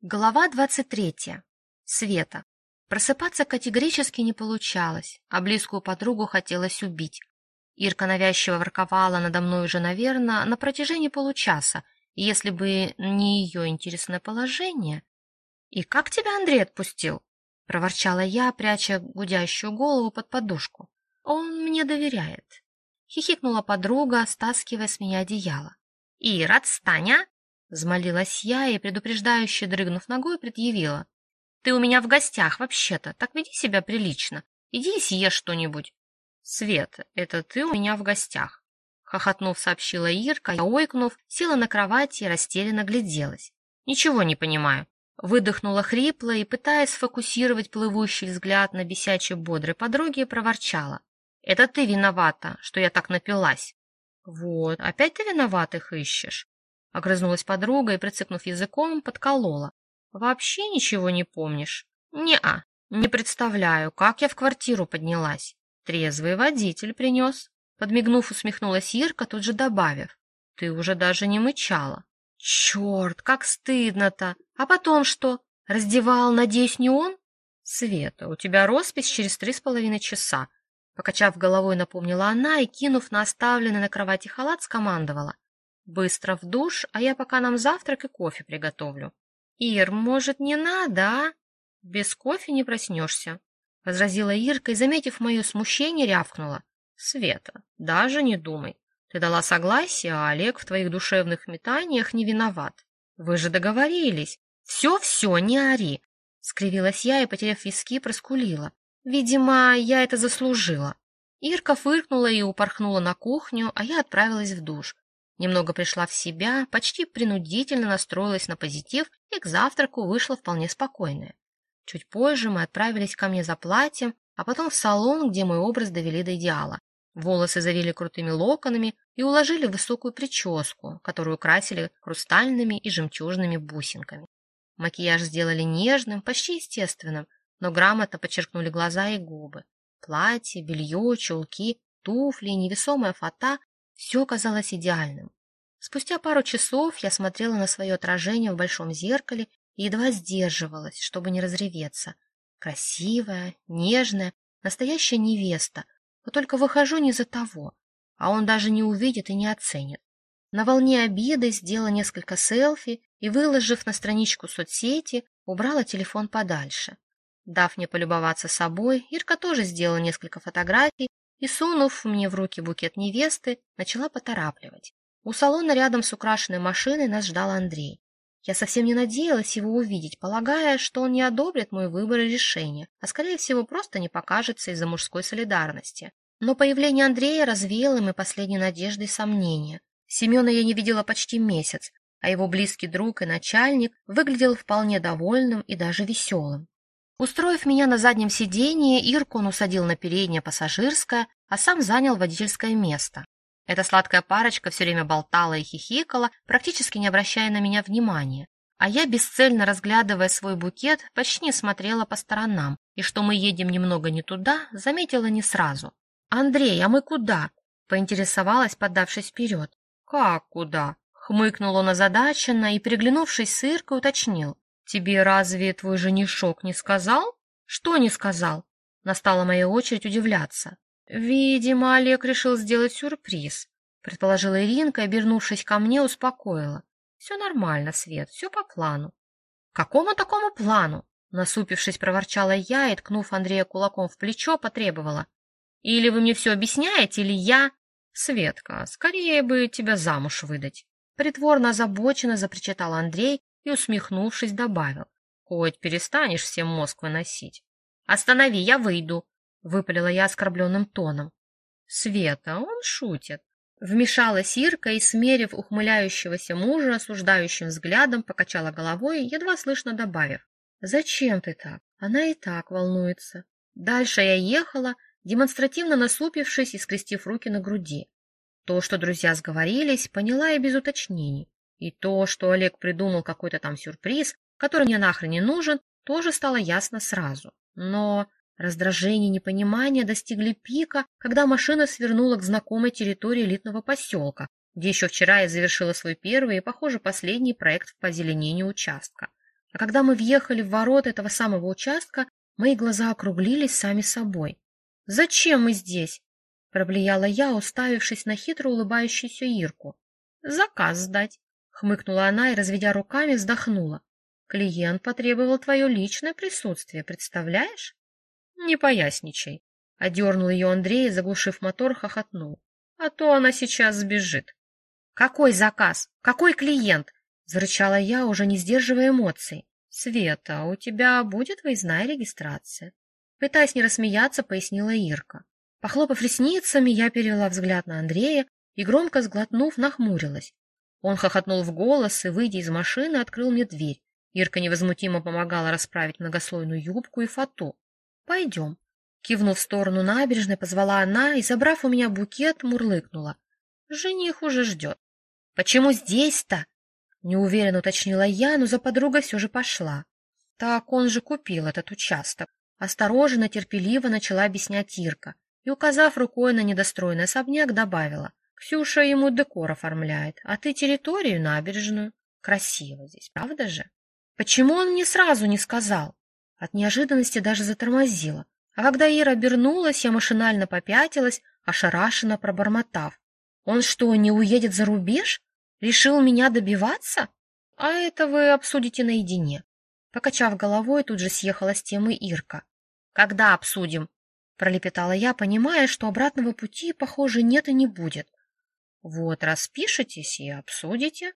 Глава 23. Света. Просыпаться категорически не получалось, а близкую подругу хотелось убить. Ирка навязчиво ворковала надо мной уже, наверное, на протяжении получаса, если бы не ее интересное положение... «И как тебя Андрей отпустил?» — проворчала я, пряча гудящую голову под подушку. «Он мне доверяет». Хихикнула подруга, стаскивая с меня одеяло. «Ира, отстань, а!» Взмолилась я и, предупреждающе дрыгнув ногой, предъявила. «Ты у меня в гостях вообще-то, так веди себя прилично. Иди и съешь что-нибудь». «Свет, это ты у меня в гостях», — хохотнув, сообщила Ирка, я, ойкнув, села на кровати и растерянно гляделась. «Ничего не понимаю». Выдохнула хрипло и, пытаясь сфокусировать плывущий взгляд на бесячей бодрой подруге, проворчала. «Это ты виновата, что я так напилась». «Вот, опять ты виноватых ищешь?» Огрызнулась подруга и, прицикнув языком, подколола. «Вообще ничего не помнишь?» «Не-а, не представляю, как я в квартиру поднялась. Трезвый водитель принес». Подмигнув, усмехнулась Ирка, тут же добавив. «Ты уже даже не мычала». «Черт, как стыдно-то! А потом что? Раздевал, надеюсь, не он?» «Света, у тебя роспись через три с половиной часа», Покачав головой, напомнила она и, кинув на оставленный на кровати халат, скомандовала. Быстро в душ, а я пока нам завтрак и кофе приготовлю. Ир, может, не надо, а? Без кофе не проснешься, — возразила Ирка и, заметив мое смущение, рявкнула. Света, даже не думай. Ты дала согласие, а Олег в твоих душевных метаниях не виноват. Вы же договорились. Все-все, не ори, — скривилась я и, потеряв виски, проскулила. Видимо, я это заслужила. Ирка фыркнула и упорхнула на кухню, а я отправилась в душ. Немного пришла в себя, почти принудительно настроилась на позитив и к завтраку вышла вполне спокойная. Чуть позже мы отправились ко мне за платьем, а потом в салон, где мой образ довели до идеала. Волосы завели крутыми локонами и уложили в высокую прическу, которую красили хрустальными и жемчужными бусинками. Макияж сделали нежным, почти естественным, но грамотно подчеркнули глаза и губы. Платье, белье, чулки, туфли и невесомая фата все казалось идеальным. Спустя пару часов я смотрела на свое отражение в большом зеркале и едва сдерживалась, чтобы не разреветься. Красивая, нежная, настоящая невеста, но только выхожу не за того, а он даже не увидит и не оценит. На волне обиды сделала несколько селфи и, выложив на страничку соцсети, убрала телефон подальше. Дав мне полюбоваться собой, Ирка тоже сделала несколько фотографий и, сунув мне в руки букет невесты, начала поторапливать. У салона рядом с украшенной машиной нас ждал Андрей. Я совсем не надеялась его увидеть, полагая, что он не одобрит мой выбор и решение, а, скорее всего, просто не покажется из-за мужской солидарности. Но появление Андрея развеяло мои последние надежды и сомнения. Семена я не видела почти месяц, а его близкий друг и начальник выглядел вполне довольным и даже веселым. Устроив меня на заднем сиденье, Ирку он усадил на переднее пассажирское, а сам занял водительское место. Эта сладкая парочка все время болтала и хихикала, практически не обращая на меня внимания. А я, бесцельно разглядывая свой букет, почти не смотрела по сторонам, и что мы едем немного не туда, заметила не сразу. «Андрей, а мы куда?» — поинтересовалась, подавшись вперед. «Как куда?» — хмыкнул он озадаченно и, переглянувшись с Иркой, уточнил. «Тебе разве твой женишок не сказал?» «Что не сказал?» Настала моя очередь удивляться. «Видимо, Олег решил сделать сюрприз», — предположила Иринка, обернувшись ко мне, успокоила. «Все нормально, Свет, все по плану». «Какому такому плану?» Насупившись, проворчала я и, ткнув Андрея кулаком в плечо, потребовала. «Или вы мне все объясняете, или я...» «Светка, скорее бы тебя замуж выдать». Притворно озабоченно запричитал Андрей, и, усмехнувшись, добавил. «Хоть перестанешь всем мозг выносить». «Останови, я выйду», — выпалила я оскорбленным тоном. «Света, он шутит». Вмешалась Ирка и, смерив ухмыляющегося мужа осуждающим взглядом, покачала головой, едва слышно добавив. «Зачем ты так? Она и так волнуется». Дальше я ехала, демонстративно насупившись и скрестив руки на груди. То, что друзья сговорились, поняла и без уточнений. И то, что Олег придумал какой-то там сюрприз, который мне нахрен не нужен, тоже стало ясно сразу. Но раздражение и непонимание достигли пика, когда машина свернула к знакомой территории элитного поселка, где еще вчера я завершила свой первый и, похоже, последний проект по озеленению участка. А когда мы въехали в ворота этого самого участка, мои глаза округлились сами собой. «Зачем мы здесь?» — проблеяла я, уставившись на хитро улыбающуюся Ирку. «Заказ сдать», — хмыкнула она и, разведя руками, вздохнула. «Клиент потребовал твое личное присутствие, представляешь?» «Не поясничай», — одернул ее Андрей, заглушив мотор, хохотнул. «А то она сейчас сбежит». «Какой заказ? Какой клиент?» — зарычала я, уже не сдерживая эмоций. «Света, у тебя будет выездная регистрация?» Пытаясь не рассмеяться, пояснила Ирка. Похлопав ресницами, я перевела взгляд на Андрея и, громко сглотнув, нахмурилась. Он хохотнул в голос и, выйдя из машины, открыл мне дверь. Ирка невозмутимо помогала расправить многослойную юбку и фату. «Пойдем». Кивнув в сторону набережной, позвала она и, забрав у меня букет, мурлыкнула. «Жених уже ждет». «Почему здесь-то?» Неуверенно уточнила я, но за подругой все же пошла. Так он же купил этот участок. Осторожно, терпеливо начала объяснять Ирка и, указав рукой на недостроенный особняк, добавила. «Ксюша ему декор оформляет, а ты территорию набережную. Красиво здесь, правда же?» Почему он мне сразу не сказал? От неожиданности даже затормозила. А когда Ира обернулась, я машинально попятилась, ошарашенно пробормотав. Он что, не уедет за рубеж? Решил меня добиваться? А это вы обсудите наедине. Покачав головой, тут же съехала с темы Ирка. Когда обсудим? Пролепетала я, понимая, что обратного пути, похоже, нет и не будет. Вот, распишитесь и обсудите.